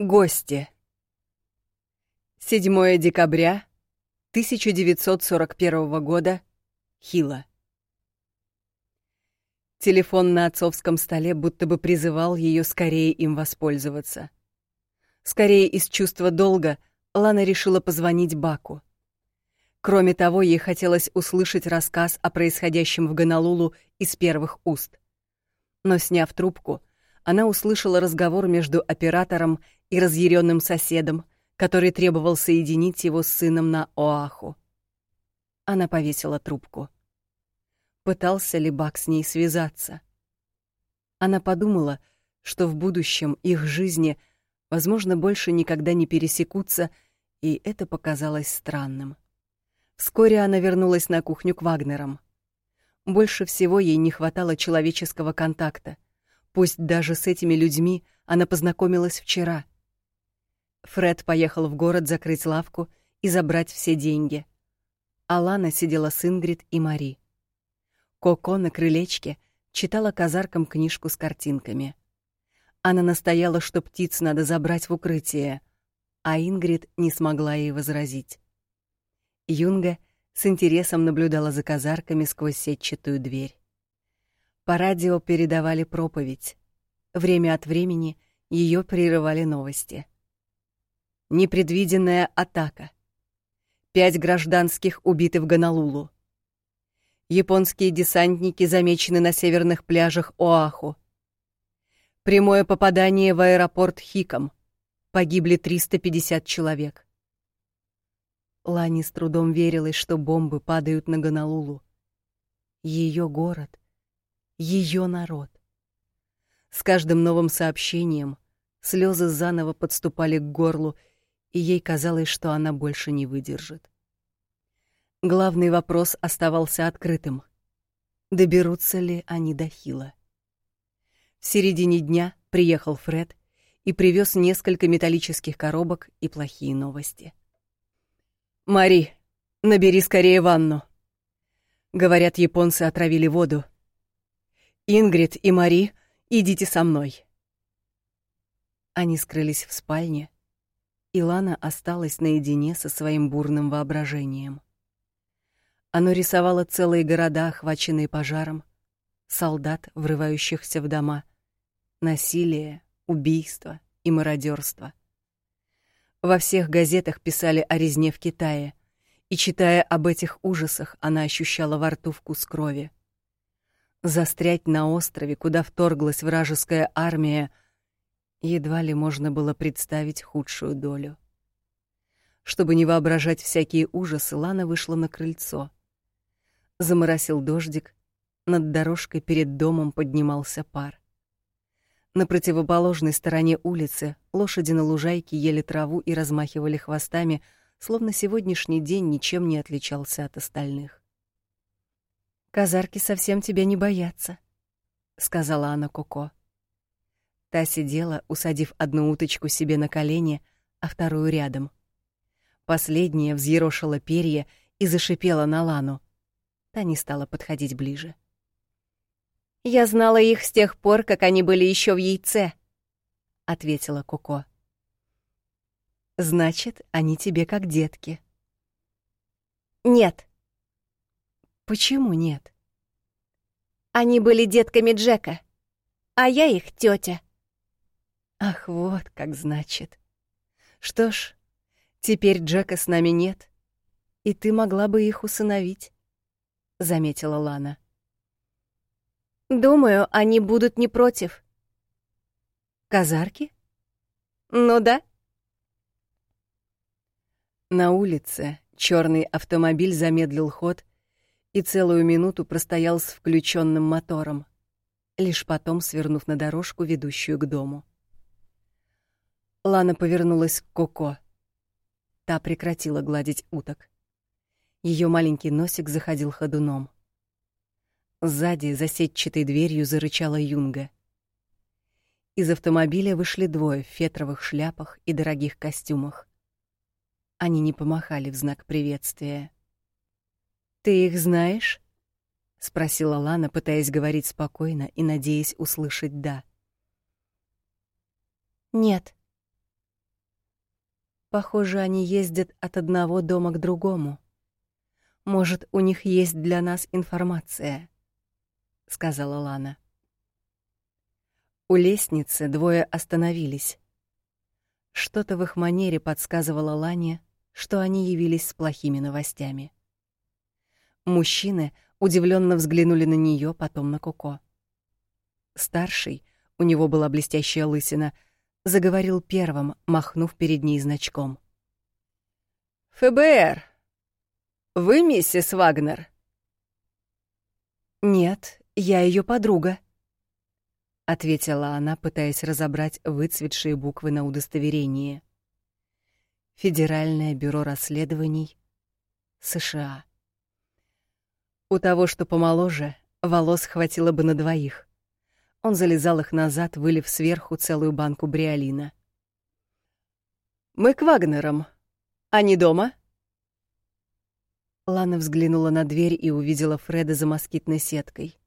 Гости. 7 декабря 1941 года. Хила. Телефон на отцовском столе будто бы призывал ее скорее им воспользоваться. Скорее из чувства долга Лана решила позвонить Баку. Кроме того, ей хотелось услышать рассказ о происходящем в Гонолулу из первых уст. Но сняв трубку, она услышала разговор между оператором и разъяренным соседом, который требовал соединить его с сыном на Оаху. Она повесила трубку. Пытался ли Бак с ней связаться? Она подумала, что в будущем их жизни, возможно, больше никогда не пересекутся, и это показалось странным. Вскоре она вернулась на кухню к Вагнерам. Больше всего ей не хватало человеческого контакта — Пусть даже с этими людьми она познакомилась вчера. Фред поехал в город закрыть лавку и забрать все деньги. Алана сидела с Ингрид и Мари. Коко на крылечке читала казаркам книжку с картинками. Она настояла, что птиц надо забрать в укрытие, а Ингрид не смогла ей возразить. Юнга с интересом наблюдала за казарками сквозь сетчатую дверь. По радио передавали проповедь. Время от времени ее прерывали новости. Непредвиденная атака. Пять гражданских убиты в Гонолулу. Японские десантники замечены на северных пляжах Оаху. Прямое попадание в аэропорт Хиком. Погибли 350 человек. Лани с трудом верилась, что бомбы падают на Гонолулу. Ее город — ее народ. С каждым новым сообщением слезы заново подступали к горлу, и ей казалось, что она больше не выдержит. Главный вопрос оставался открытым. Доберутся ли они до Хила? В середине дня приехал Фред и привез несколько металлических коробок и плохие новости. «Мари, набери скорее ванну». Говорят, японцы отравили воду, Ингрид и Мари, идите со мной. Они скрылись в спальне, и Лана осталась наедине со своим бурным воображением. Оно рисовало целые города, охваченные пожаром, солдат, врывающихся в дома, насилие, убийство и мародерство. Во всех газетах писали о резне в Китае, и читая об этих ужасах, она ощущала во рту вкус крови. Застрять на острове, куда вторглась вражеская армия, едва ли можно было представить худшую долю. Чтобы не воображать всякие ужасы, Лана вышла на крыльцо. Заморосил дождик, над дорожкой перед домом поднимался пар. На противоположной стороне улицы лошади на лужайке ели траву и размахивали хвостами, словно сегодняшний день ничем не отличался от остальных. Казарки совсем тебя не боятся, сказала она Коко. Та сидела, усадив одну уточку себе на колени, а вторую рядом. Последняя взъерошила перья и зашипела на Лану. Та не стала подходить ближе. Я знала их с тех пор, как они были еще в яйце, ответила Коко. Значит, они тебе как детки. Нет, Почему нет? Они были детками Джека, а я их тетя. Ах, вот как значит. Что ж, теперь Джека с нами нет, и ты могла бы их усыновить, заметила Лана. Думаю, они будут не против. Казарки? Ну да. На улице черный автомобиль замедлил ход и целую минуту простоял с включенным мотором, лишь потом свернув на дорожку, ведущую к дому. Лана повернулась к Коко. Та прекратила гладить уток. Ее маленький носик заходил ходуном. Сзади, за сетчатой дверью, зарычала Юнга. Из автомобиля вышли двое в фетровых шляпах и дорогих костюмах. Они не помахали в знак приветствия. «Ты их знаешь?» — спросила Лана, пытаясь говорить спокойно и надеясь услышать «да». «Нет», Похоже, они ездят от одного дома к другому. Может, у них есть для нас информация, сказала Лана. У лестницы двое остановились. Что-то в их манере подсказывало Лане, что они явились с плохими новостями. Мужчины удивленно взглянули на нее, потом на Коко. Старший, у него была блестящая лысина, заговорил первым, махнув перед ней значком. ФБР. Вы миссис Вагнер? Нет, я ее подруга, ответила она, пытаясь разобрать выцветшие буквы на удостоверении. Федеральное бюро расследований США. У того, что помоложе, волос хватило бы на двоих. Он залезал их назад, вылив сверху целую банку бриолина. «Мы к Вагнерам. Они дома?» Лана взглянула на дверь и увидела Фреда за москитной сеткой.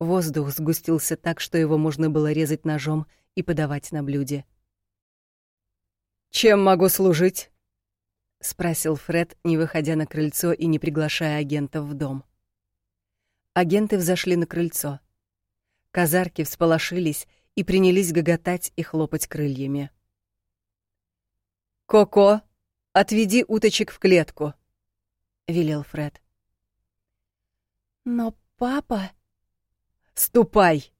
Воздух сгустился так, что его можно было резать ножом и подавать на блюде. «Чем могу служить?» — спросил Фред, не выходя на крыльцо и не приглашая агентов в дом. Агенты взошли на крыльцо. Казарки всполошились и принялись гоготать и хлопать крыльями. «Коко, отведи уточек в клетку», — велел Фред. «Но папа...» «Ступай!»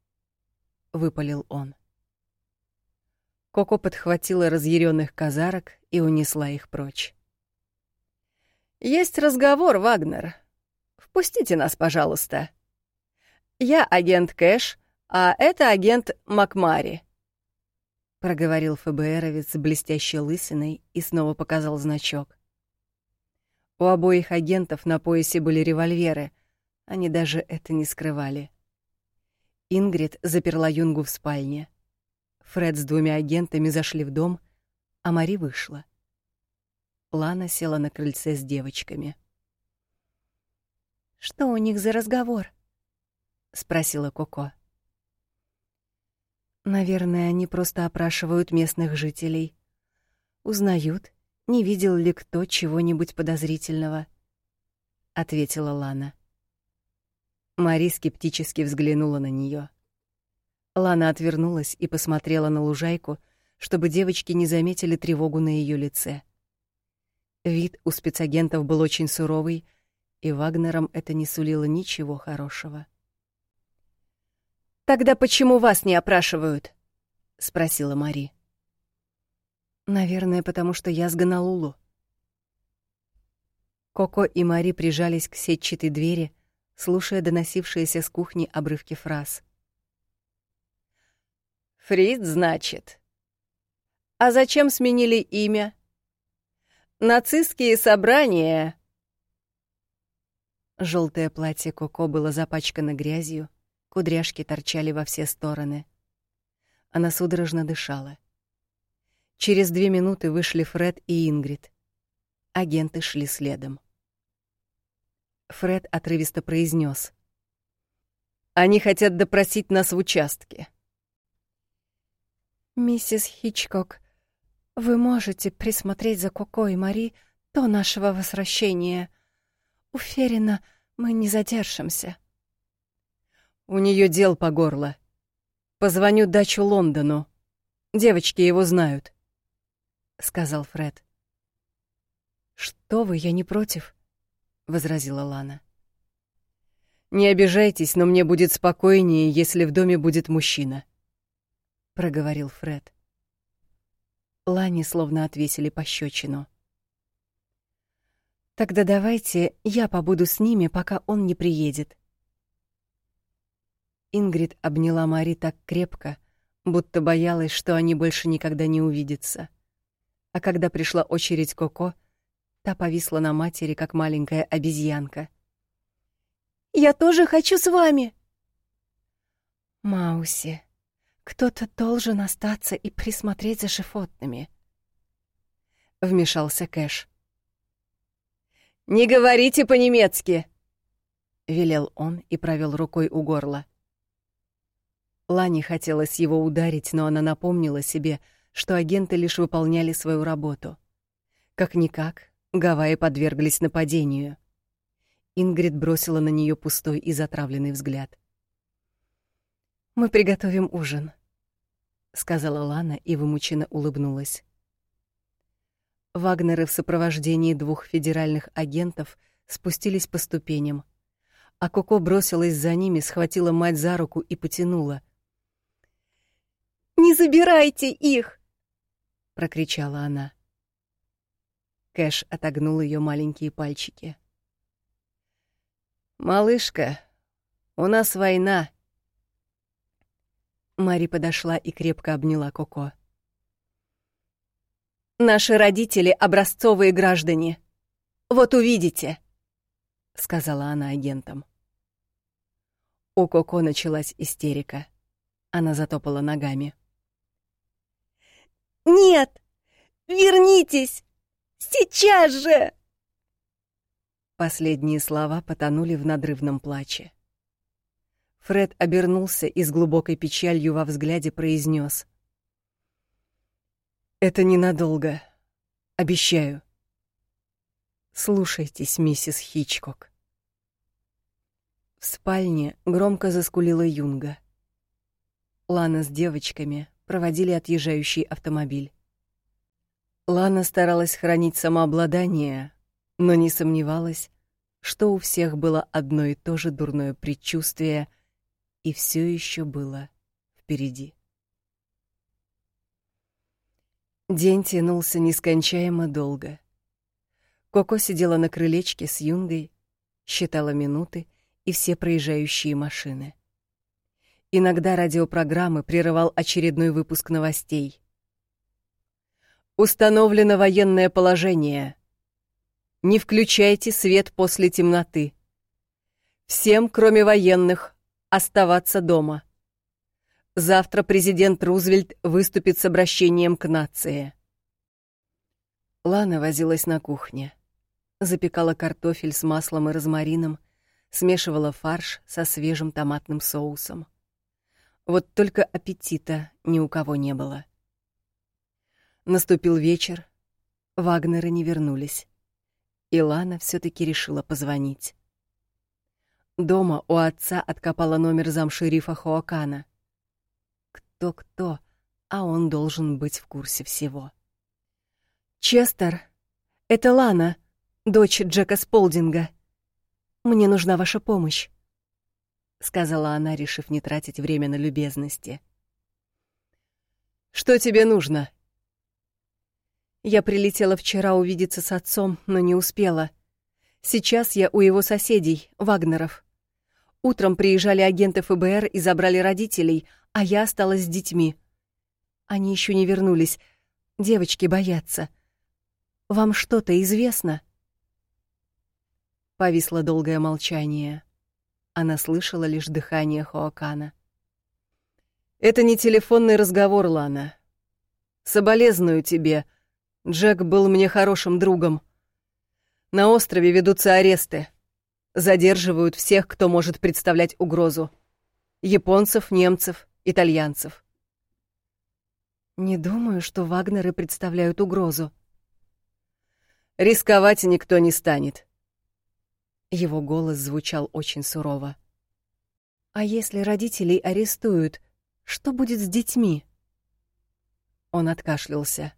— выпалил он. Коко подхватила разъяренных казарок и унесла их прочь. «Есть разговор, Вагнер. Впустите нас, пожалуйста. Я агент Кэш, а это агент Макмари», — проговорил ФБРовец блестящей лысиной и снова показал значок. У обоих агентов на поясе были револьверы, они даже это не скрывали. Ингрид заперла Юнгу в спальне. Фред с двумя агентами зашли в дом, а Мари вышла. Лана села на крыльце с девочками. «Что у них за разговор?» — спросила Коко. Наверное, они просто опрашивают местных жителей. Узнают, не видел ли кто чего-нибудь подозрительного, ответила Лана. Мари скептически взглянула на нее. Лана отвернулась и посмотрела на лужайку, чтобы девочки не заметили тревогу на ее лице. Вид у спецагентов был очень суровый, и Вагнерам это не сулило ничего хорошего. Тогда почему вас не опрашивают? спросила Мари. Наверное, потому что я с Ганалулу. Коко и Мари прижались к сетчатой двери, слушая доносившиеся с кухни обрывки фраз. Фрид, значит. А зачем сменили имя? Нацистские собрания. Желтое платье Коко было запачкано грязью, Кудряшки торчали во все стороны. Она судорожно дышала. Через две минуты вышли Фред и Ингрид. Агенты шли следом. Фред отрывисто произнес: Они хотят допросить нас в участке. Миссис Хичкок, вы можете присмотреть за Коко и Мари до нашего возвращения. Уверена, мы не задержимся. У нее дел по горло. Позвоню дачу Лондону. Девочки его знают, сказал Фред. Что вы, я не против, возразила Лана. Не обижайтесь, но мне будет спокойнее, если в доме будет мужчина, проговорил Фред. Лане словно отвесили пощечину. Тогда давайте я побуду с ними, пока он не приедет. Ингрид обняла Мари так крепко, будто боялась, что они больше никогда не увидятся. А когда пришла очередь Коко, та повисла на матери, как маленькая обезьянка. «Я тоже хочу с вами!» «Мауси, кто-то должен остаться и присмотреть за животными», — вмешался Кэш. «Не говорите по-немецки!» — велел он и провел рукой у горла. Лане хотелось его ударить, но она напомнила себе, что агенты лишь выполняли свою работу. Как-никак, Гавайи подверглись нападению. Ингрид бросила на нее пустой и затравленный взгляд. «Мы приготовим ужин», — сказала Лана и вымученно улыбнулась. Вагнеры в сопровождении двух федеральных агентов спустились по ступеням, а Коко бросилась за ними, схватила мать за руку и потянула. «Не забирайте их!» — прокричала она. Кэш отогнул ее маленькие пальчики. «Малышка, у нас война!» Мари подошла и крепко обняла Коко. «Наши родители — образцовые граждане. Вот увидите!» — сказала она агентам. У Коко началась истерика. Она затопала ногами. «Нет! Вернитесь! Сейчас же!» Последние слова потонули в надрывном плаче. Фред обернулся и с глубокой печалью во взгляде произнес: «Это ненадолго. Обещаю. Слушайтесь, миссис Хичкок». В спальне громко заскулила Юнга. Лана с девочками проводили отъезжающий автомобиль. Лана старалась хранить самообладание, но не сомневалась, что у всех было одно и то же дурное предчувствие, и все еще было впереди. День тянулся нескончаемо долго. Коко сидела на крылечке с Юнгой, считала минуты и все проезжающие машины. Иногда радиопрограммы прерывал очередной выпуск новостей. Установлено военное положение. Не включайте свет после темноты. Всем, кроме военных, оставаться дома. Завтра президент Рузвельт выступит с обращением к нации. Лана возилась на кухне. Запекала картофель с маслом и розмарином, смешивала фарш со свежим томатным соусом. Вот только аппетита ни у кого не было. Наступил вечер, Вагнеры не вернулись. Илана все-таки решила позвонить. Дома у отца откопала номер замшерифа Хоакана. Кто-кто, а он должен быть в курсе всего. «Честер, это Лана, дочь Джека Сполдинга. Мне нужна ваша помощь», — сказала она, решив не тратить время на любезности. «Что тебе нужно?» Я прилетела вчера увидеться с отцом, но не успела. Сейчас я у его соседей, Вагнеров. Утром приезжали агенты ФБР и забрали родителей, а я осталась с детьми. Они еще не вернулись. Девочки боятся. Вам что-то известно? Повисло долгое молчание. Она слышала лишь дыхание Хоакана. Это не телефонный разговор, Лана. Соболезную тебе. Джек был мне хорошим другом. На острове ведутся аресты. Задерживают всех, кто может представлять угрозу. Японцев, немцев, итальянцев. Не думаю, что Вагнеры представляют угрозу. Рисковать никто не станет. Его голос звучал очень сурово. А если родителей арестуют, что будет с детьми? Он откашлялся.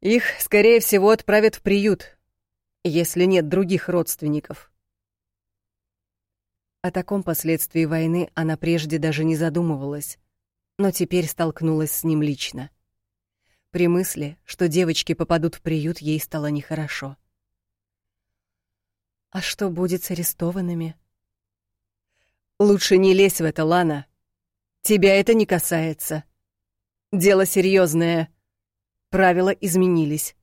Их, скорее всего, отправят в приют, если нет других родственников. О таком последствии войны она прежде даже не задумывалась, но теперь столкнулась с ним лично. При мысли, что девочки попадут в приют, ей стало нехорошо. А что будет с арестованными? Лучше не лезь в это, Лана. Тебя это не касается. Дело серьезное. Правила изменились.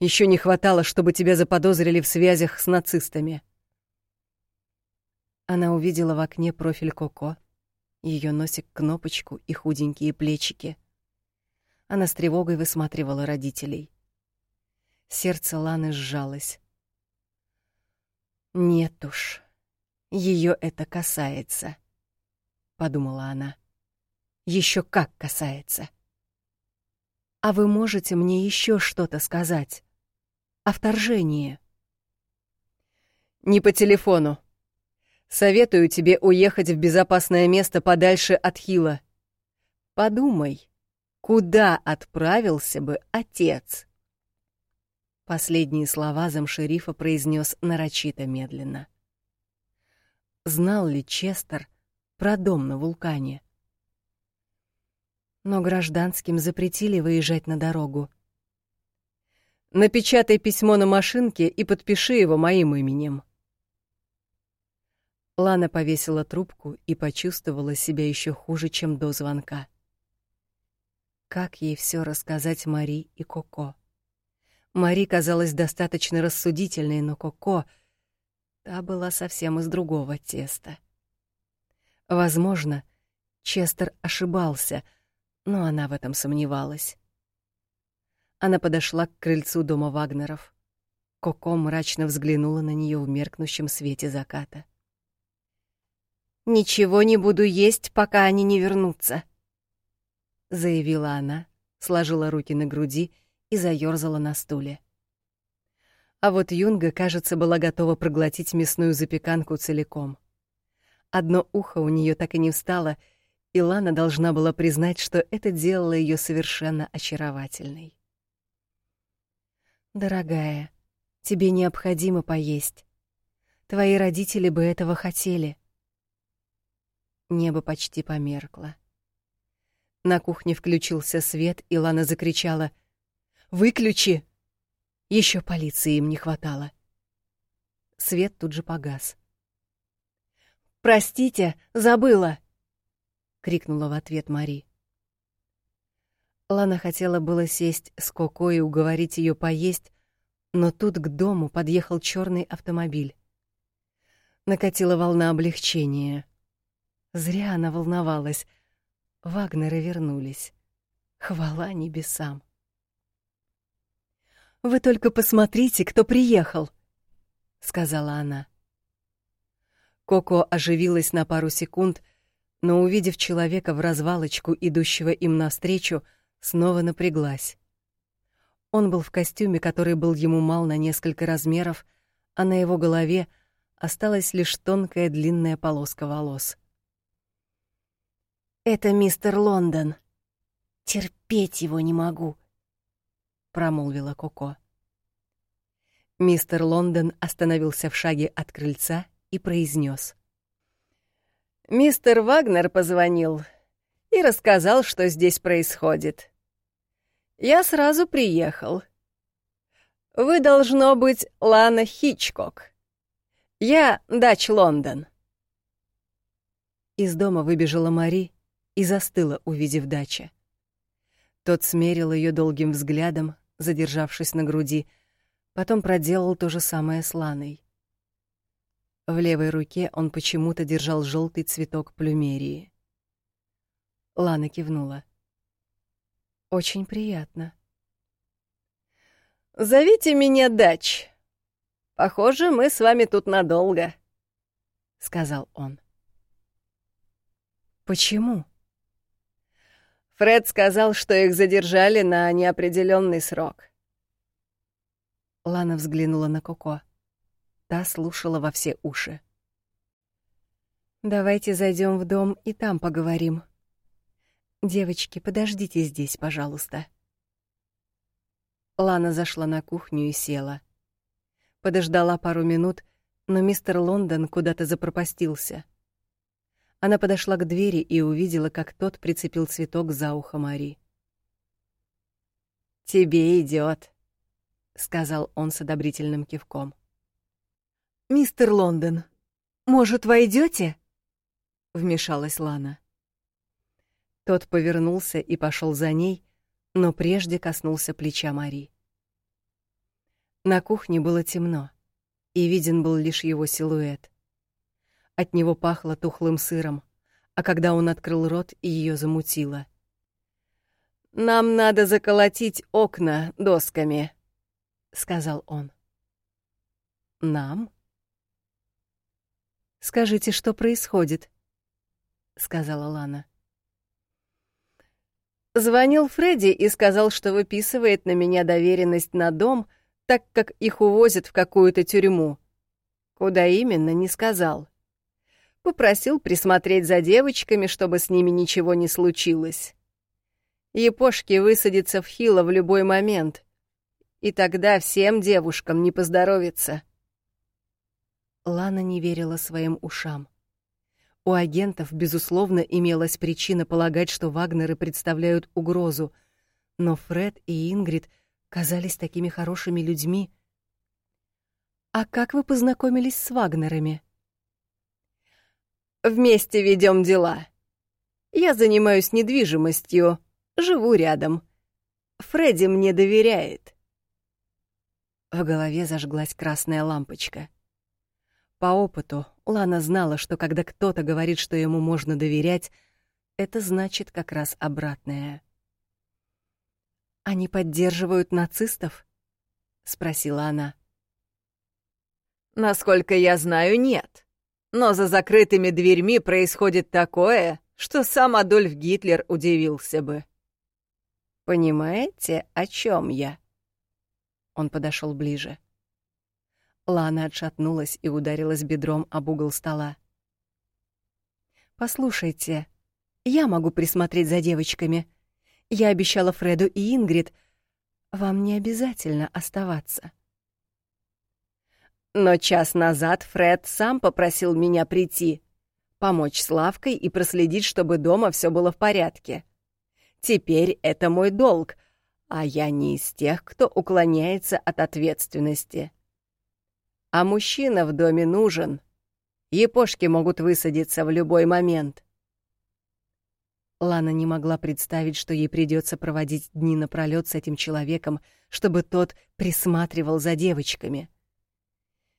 Еще не хватало, чтобы тебя заподозрили в связях с нацистами. Она увидела в окне профиль Коко, ее носик-кнопочку и худенькие плечики. Она с тревогой высматривала родителей. Сердце Ланы сжалось. Нет уж, ее это касается, подумала она. Еще как касается. А вы можете мне еще что-то сказать? О вторжении? Не по телефону. Советую тебе уехать в безопасное место подальше от Хила. Подумай, куда отправился бы отец? Последние слова замшерифа произнес нарочито медленно. Знал ли Честер про дом на вулкане? Но гражданским запретили выезжать на дорогу. Напечатай письмо на машинке и подпиши его моим именем. Лана повесила трубку и почувствовала себя еще хуже, чем до звонка. Как ей все рассказать Мари и Коко? Мари казалась достаточно рассудительной, но Коко та была совсем из другого теста. Возможно, Честер ошибался, но она в этом сомневалась. Она подошла к крыльцу дома Вагнеров. Коко мрачно взглянула на нее в меркнущем свете заката. «Ничего не буду есть, пока они не вернутся», — заявила она, сложила руки на груди и заёрзала на стуле. А вот Юнга, кажется, была готова проглотить мясную запеканку целиком. Одно ухо у нее так и не встало, и Лана должна была признать, что это делало ее совершенно очаровательной. «Дорогая, тебе необходимо поесть. Твои родители бы этого хотели», Небо почти померкло. На кухне включился свет, и Лана закричала: "Выключи!" Еще полиции им не хватало. Свет тут же погас. "Простите, забыла", крикнула в ответ Мари. Лана хотела было сесть с Коко и уговорить ее поесть, но тут к дому подъехал черный автомобиль. Накатила волна облегчения. Зря она волновалась. Вагнеры вернулись. Хвала небесам. «Вы только посмотрите, кто приехал!» — сказала она. Коко оживилась на пару секунд, но, увидев человека в развалочку, идущего им навстречу, снова напряглась. Он был в костюме, который был ему мал на несколько размеров, а на его голове осталась лишь тонкая длинная полоска волос. Это мистер Лондон. Терпеть его не могу, промолвила Коко. Мистер Лондон остановился в шаге от крыльца и произнес: Мистер Вагнер позвонил и рассказал, что здесь происходит. Я сразу приехал. Вы должно быть Лана Хичкок. Я Дач Лондон. Из дома выбежала Мари и застыла, увидев дача. Тот смерил ее долгим взглядом, задержавшись на груди, потом проделал то же самое с Ланой. В левой руке он почему-то держал желтый цветок плюмерии. Лана кивнула. Очень приятно. Зовите меня Дач. Похоже, мы с вами тут надолго, сказал он. Почему? Фред сказал, что их задержали на неопределенный срок. Лана взглянула на Коко. Та слушала во все уши. Давайте зайдем в дом и там поговорим. Девочки, подождите здесь, пожалуйста. Лана зашла на кухню и села. Подождала пару минут, но мистер Лондон куда-то запропастился. Она подошла к двери и увидела, как тот прицепил цветок за ухо Мари. «Тебе идет, сказал он с одобрительным кивком. «Мистер Лондон, может, войдете? вмешалась Лана. Тот повернулся и пошел за ней, но прежде коснулся плеча Мари. На кухне было темно, и виден был лишь его силуэт. От него пахло тухлым сыром, а когда он открыл рот, ее замутило. «Нам надо заколотить окна досками», — сказал он. «Нам?» «Скажите, что происходит?» — сказала Лана. Звонил Фредди и сказал, что выписывает на меня доверенность на дом, так как их увозят в какую-то тюрьму. Куда именно, не сказал. Попросил присмотреть за девочками, чтобы с ними ничего не случилось. Япошки высадятся в Хило в любой момент, и тогда всем девушкам не поздоровится. Лана не верила своим ушам. У агентов, безусловно, имелась причина полагать, что Вагнеры представляют угрозу, но Фред и Ингрид казались такими хорошими людьми. «А как вы познакомились с Вагнерами?» «Вместе ведем дела. Я занимаюсь недвижимостью, живу рядом. Фредди мне доверяет». В голове зажглась красная лампочка. По опыту Лана знала, что когда кто-то говорит, что ему можно доверять, это значит как раз обратное. «Они поддерживают нацистов?» — спросила она. «Насколько я знаю, нет. Но за закрытыми дверьми происходит такое, что сам Адольф Гитлер удивился бы. Понимаете, о чем я?» Он подошел ближе. Лана отшатнулась и ударилась бедром об угол стола. «Послушайте, я могу присмотреть за девочками. Я обещала Фреду и Ингрид. Вам не обязательно оставаться». Но час назад Фред сам попросил меня прийти, помочь с лавкой и проследить, чтобы дома все было в порядке. Теперь это мой долг, а я не из тех, кто уклоняется от ответственности. А мужчина в доме нужен. Епошки могут высадиться в любой момент. Лана не могла представить, что ей придется проводить дни напролёт с этим человеком, чтобы тот присматривал за девочками.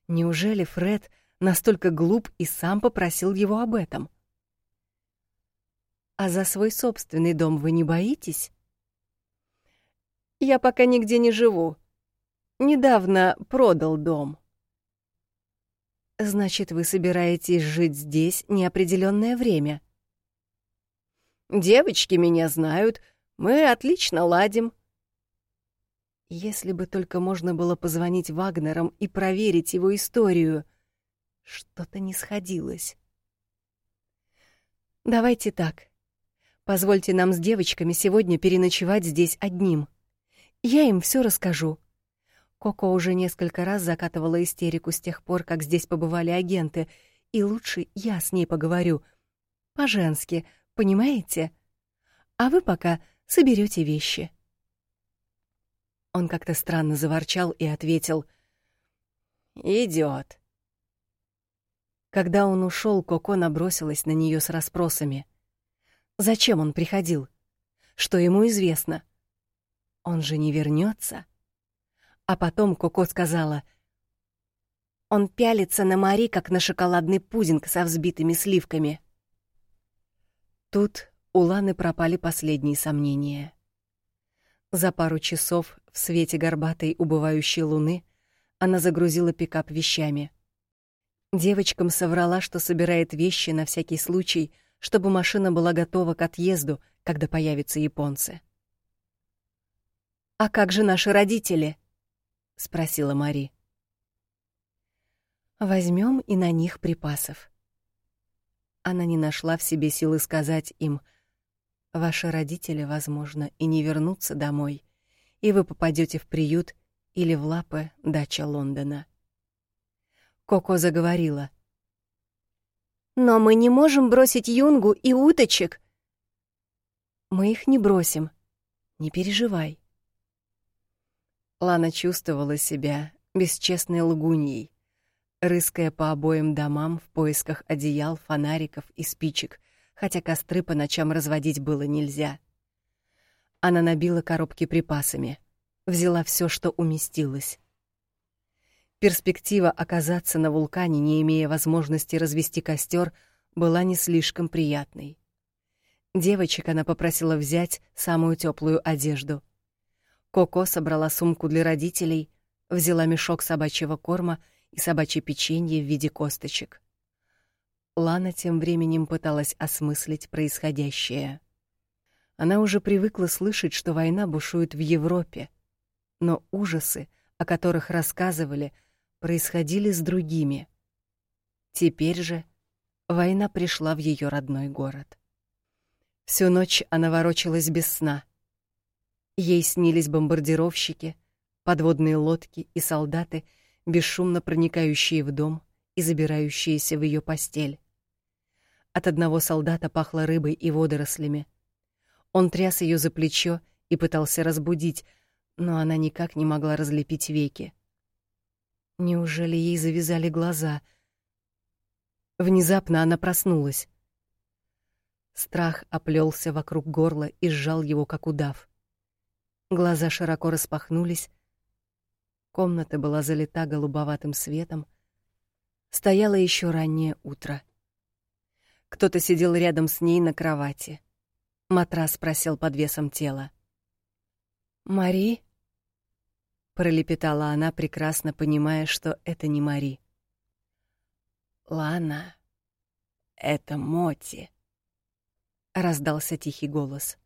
Неужели Фред настолько глуп и сам попросил его об этом? А за свой собственный дом вы не боитесь? Я пока нигде не живу. Недавно продал дом. Значит, вы собираетесь жить здесь неопределённое время? Девочки меня знают, мы отлично ладим. Если бы только можно было позвонить Вагнерам и проверить его историю. Что-то не сходилось. Давайте так. Позвольте нам с девочками сегодня переночевать здесь одним. Я им всё расскажу. Коко уже несколько раз закатывала истерику с тех пор, как здесь побывали агенты, и лучше я с ней поговорю. По-женски, понимаете? А вы пока соберете вещи. Он как-то странно заворчал и ответил: "Идёт". Когда он ушел, Коко набросилась на нее с расспросами. Зачем он приходил? Что ему известно? Он же не вернется. А потом Коко сказала: "Он пялится на Мари, как на шоколадный пудинг со взбитыми сливками". Тут у Ланы пропали последние сомнения. За пару часов в свете горбатой убывающей луны она загрузила пикап вещами. Девочкам соврала, что собирает вещи на всякий случай, чтобы машина была готова к отъезду, когда появятся японцы. А как же наши родители? — спросила Мари. Возьмем и на них припасов. Она не нашла в себе силы сказать им, «Ваши родители, возможно, и не вернутся домой, и вы попадете в приют или в лапы дача Лондона». Коко заговорила. «Но мы не можем бросить Юнгу и уточек». «Мы их не бросим. Не переживай». Лана чувствовала себя бесчестной лгуньей, рыская по обоим домам в поисках одеял, фонариков и спичек, хотя костры по ночам разводить было нельзя. Она набила коробки припасами, взяла все, что уместилось. Перспектива оказаться на вулкане, не имея возможности развести костер, была не слишком приятной. Девочек она попросила взять самую теплую одежду. Коко собрала сумку для родителей, взяла мешок собачьего корма и собачье печенье в виде косточек. Лана тем временем пыталась осмыслить происходящее. Она уже привыкла слышать, что война бушует в Европе, но ужасы, о которых рассказывали, происходили с другими. Теперь же война пришла в ее родной город. Всю ночь она ворочалась без сна. Ей снились бомбардировщики, подводные лодки и солдаты, бесшумно проникающие в дом и забирающиеся в ее постель. От одного солдата пахло рыбой и водорослями. Он тряс ее за плечо и пытался разбудить, но она никак не могла разлепить веки. Неужели ей завязали глаза? Внезапно она проснулась. Страх оплелся вокруг горла и сжал его, как удав. Глаза широко распахнулись. Комната была залита голубоватым светом. Стояло еще раннее утро. Кто-то сидел рядом с ней на кровати. Матрас просел под весом тела. «Мари?» — пролепетала она, прекрасно понимая, что это не Мари. «Лана, это Моти», раздался тихий голос.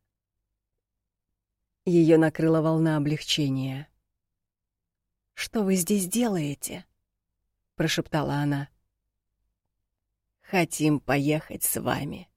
Ее накрыла волна облегчения. Что вы здесь делаете? прошептала она. Хотим поехать с вами.